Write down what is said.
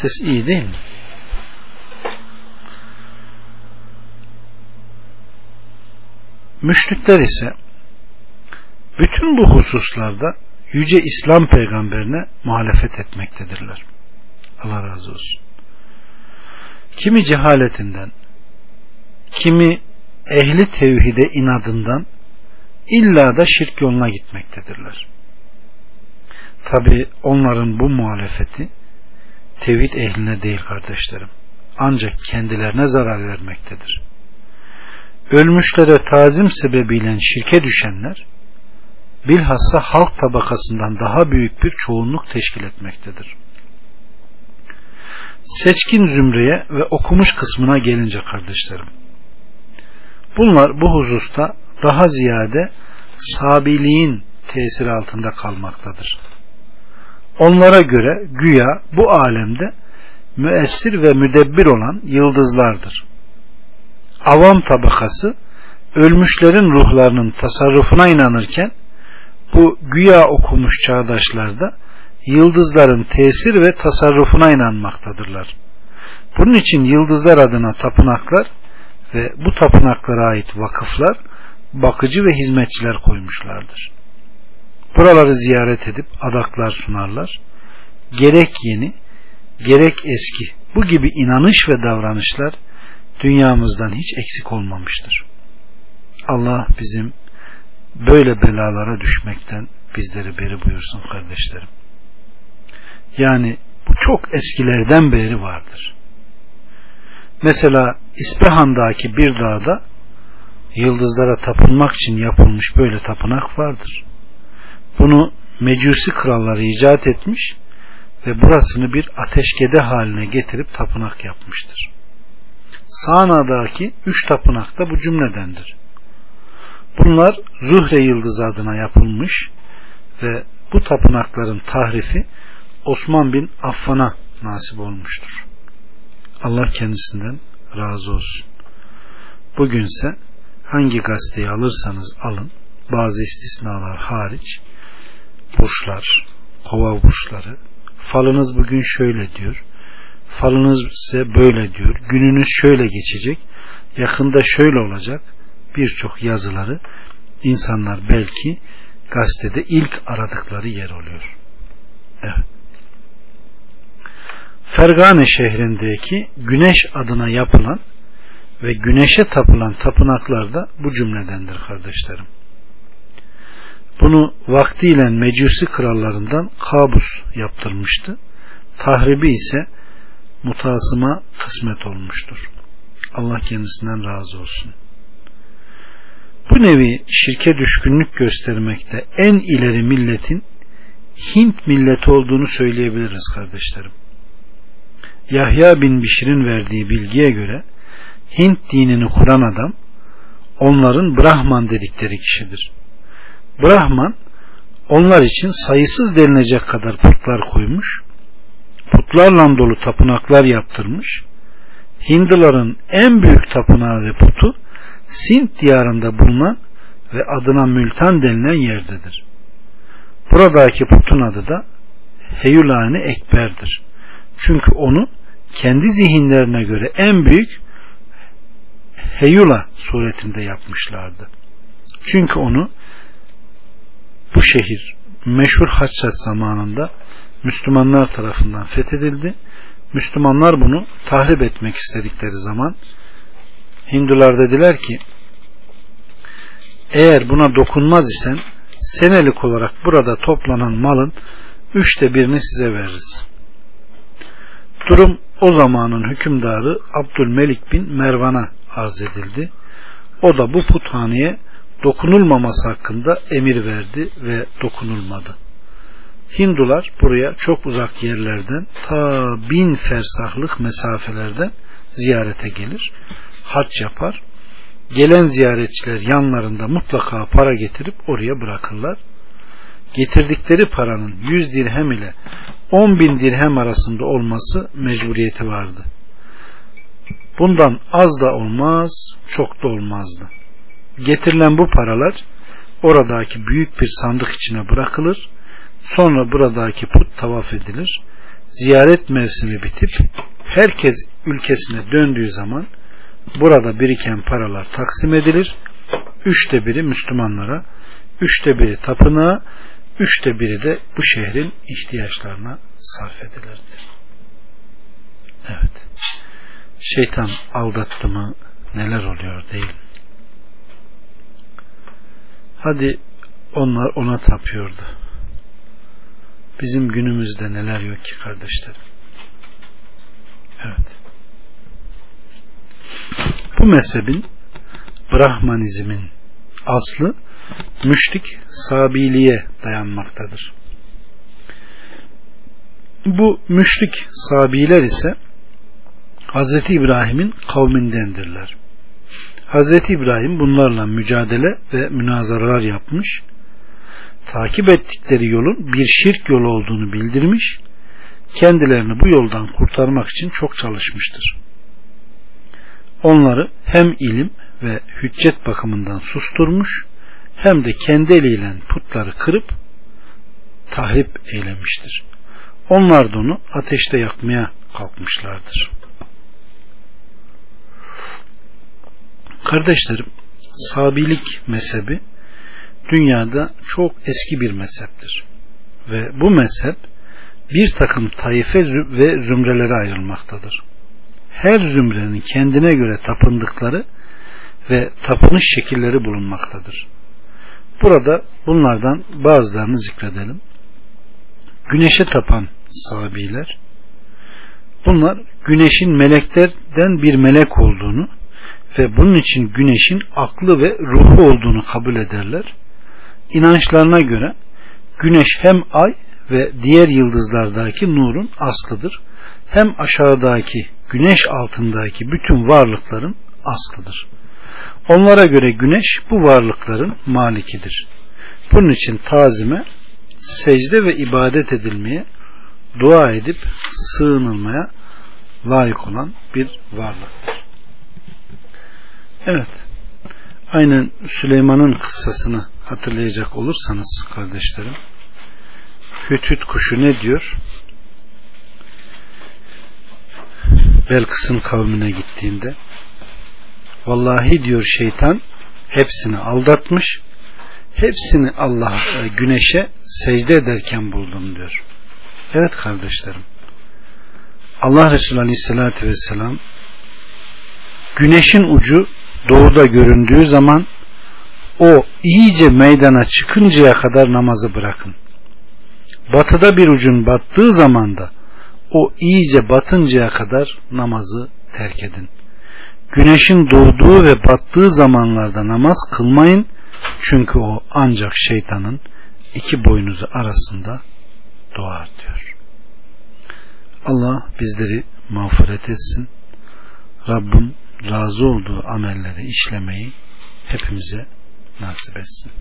Ses iyi değil mi? Müşrikler ise bütün bu hususlarda Yüce İslam peygamberine muhalefet etmektedirler. Allah razı olsun. Kimi cehaletinden, kimi ehli tevhide inadından illa da şirk yoluna gitmektedirler. Tabi onların bu muhalefeti tevhid ehline değil kardeşlerim. Ancak kendilerine zarar vermektedir. Ölmüşlere tazim sebebiyle şirke düşenler bilhassa halk tabakasından daha büyük bir çoğunluk teşkil etmektedir. Seçkin zümreye ve okumuş kısmına gelince kardeşlerim. Bunlar bu hususta daha ziyade sabiliğin tesiri altında kalmaktadır. Onlara göre güya bu alemde müessir ve müdebbir olan yıldızlardır. Avam tabakası ölmüşlerin ruhlarının tasarrufuna inanırken bu güya okumuş çağdaşlarda yıldızların tesir ve tasarrufuna inanmaktadırlar. Bunun için yıldızlar adına tapınaklar ve bu tapınaklara ait vakıflar bakıcı ve hizmetçiler koymuşlardır. Buraları ziyaret edip adaklar sunarlar. Gerek yeni, gerek eski bu gibi inanış ve davranışlar dünyamızdan hiç eksik olmamıştır. Allah bizim böyle belalara düşmekten bizleri beri buyursun kardeşlerim. Yani bu çok eskilerden beri vardır. Mesela İspehan'daki bir dağda yıldızlara tapınmak için yapılmış böyle tapınak vardır. Bunu mecusi kralları icat etmiş ve burasını bir ateşkede haline getirip tapınak yapmıştır. Sağna'daki üç tapınak da bu cümledendir. Bunlar Zuhre yıldızı adına yapılmış ve bu tapınakların tahrifi Osman bin Affan'a nasip olmuştur. Allah kendisinden razı olsun. Bugünse hangi gazeteyi alırsanız alın bazı istisnalar hariç burçlar, kova burçları falınız bugün şöyle diyor falınız ise böyle diyor gününüz şöyle geçecek yakında şöyle olacak birçok yazıları insanlar belki gazetede ilk aradıkları yer oluyor. Evet. Fergane şehrindeki güneş adına yapılan ve güneşe tapılan tapınaklar da bu cümledendir kardeşlerim. Bunu vaktiyle mecusi krallarından Kabus yaptırmıştı. Tahribi ise mutasıma kısmet olmuştur. Allah kendisinden razı olsun. Bu nevi şirke düşkünlük göstermekte en ileri milletin Hint milleti olduğunu söyleyebiliriz kardeşlerim. Yahya bin Bişir'in verdiği bilgiye göre Hint dinini kuran adam onların Brahman dedikleri kişidir. Brahman onlar için sayısız denilecek kadar putlar koymuş, putlarla dolu tapınaklar yaptırmış, Hinduların en büyük tapınağı ve putu Sint diyarında bulunan ve adına Mültan denilen yerdedir. Buradaki putun adı da Heyulani Ekber'dir. Çünkü onu kendi zihinlerine göre en büyük Heyula suretinde yapmışlardı. Çünkü onu bu şehir meşhur Haçhat zamanında Müslümanlar tarafından fethedildi. Müslümanlar bunu tahrip etmek istedikleri zaman Hindular dediler ki eğer buna dokunmaz isen senelik olarak burada toplanan malın üçte birini size veririz. Durum o zamanın hükümdarı Abdülmelik bin Mervan'a arz edildi. O da bu puthaneye dokunulmaması hakkında emir verdi ve dokunulmadı. Hindular buraya çok uzak yerlerden ta bin fersahlık mesafelerden ziyarete gelir, hac yapar. Gelen ziyaretçiler yanlarında mutlaka para getirip oraya bırakırlar. Getirdikleri paranın 100 dirhem ile 10 bin dirhem arasında olması mecburiyeti vardı. Bundan az da olmaz, çok da olmazdı. Getirilen bu paralar oradaki büyük bir sandık içine bırakılır. Sonra buradaki put tavaf edilir. ziyaret mevsimi bitip herkes ülkesine döndüğü zaman burada biriken paralar taksim edilir. Üçte biri Müslümanlara, üçte biri tapınağa, üçte biri de bu şehrin ihtiyaçlarına sarf edilirdi. Evet. Şeytan aldattı mı neler oluyor değil mi? Hadi onlar ona tapıyordu. Bizim günümüzde neler yok ki kardeşlerim. Evet. Bu mezhebin Brahmanizmin aslı müşrik sabiliğe dayanmaktadır. Bu müşrik sabiler ise Hz. İbrahim'in kavmindendirler. Hz. İbrahim bunlarla mücadele ve münazaralar yapmış, takip ettikleri yolun bir şirk yolu olduğunu bildirmiş, kendilerini bu yoldan kurtarmak için çok çalışmıştır. Onları hem ilim ve hüccet bakımından susturmuş, hem de kendi eliyle putları kırıp tahrip eylemiştir. Onlar da onu ateşte yakmaya kalkmışlardır. Kardeşlerim, Sabilik mezhebi dünyada çok eski bir mezheptir. Ve bu mezhep bir takım taife ve zümrelere ayrılmaktadır. Her zümrenin kendine göre tapındıkları ve tapınış şekilleri bulunmaktadır. Burada bunlardan bazılarını zikredelim. Güneşe tapan sabiler, bunlar güneşin meleklerden bir melek olduğunu ve bunun için güneşin aklı ve ruhu olduğunu kabul ederler. İnançlarına göre güneş hem ay ve diğer yıldızlardaki nurun aslıdır. Hem aşağıdaki güneş altındaki bütün varlıkların aslıdır. Onlara göre güneş bu varlıkların malikidir. Bunun için tazime, secde ve ibadet edilmeye, dua edip sığınılmaya layık olan bir varlıktır. Evet. Aynen Süleyman'ın kıssasını hatırlayacak olursanız kardeşlerim Hüt kuşu ne diyor? Belkıs'ın kavmine gittiğinde vallahi diyor şeytan hepsini aldatmış hepsini Allah e, güneşe secde ederken buldum diyor. Evet kardeşlerim. Allah Resulü Aleyhisselatü Vesselam güneşin ucu doğuda göründüğü zaman o iyice meydana çıkıncaya kadar namazı bırakın. Batıda bir ucun battığı zaman da o iyice batıncaya kadar namazı terk edin. Güneşin doğduğu ve battığı zamanlarda namaz kılmayın. Çünkü o ancak şeytanın iki boynuzu arasında doğar diyor. Allah bizleri mağfiret etsin. Rabbim razı olduğu amelleri işlemeyi hepimize nasip etsin.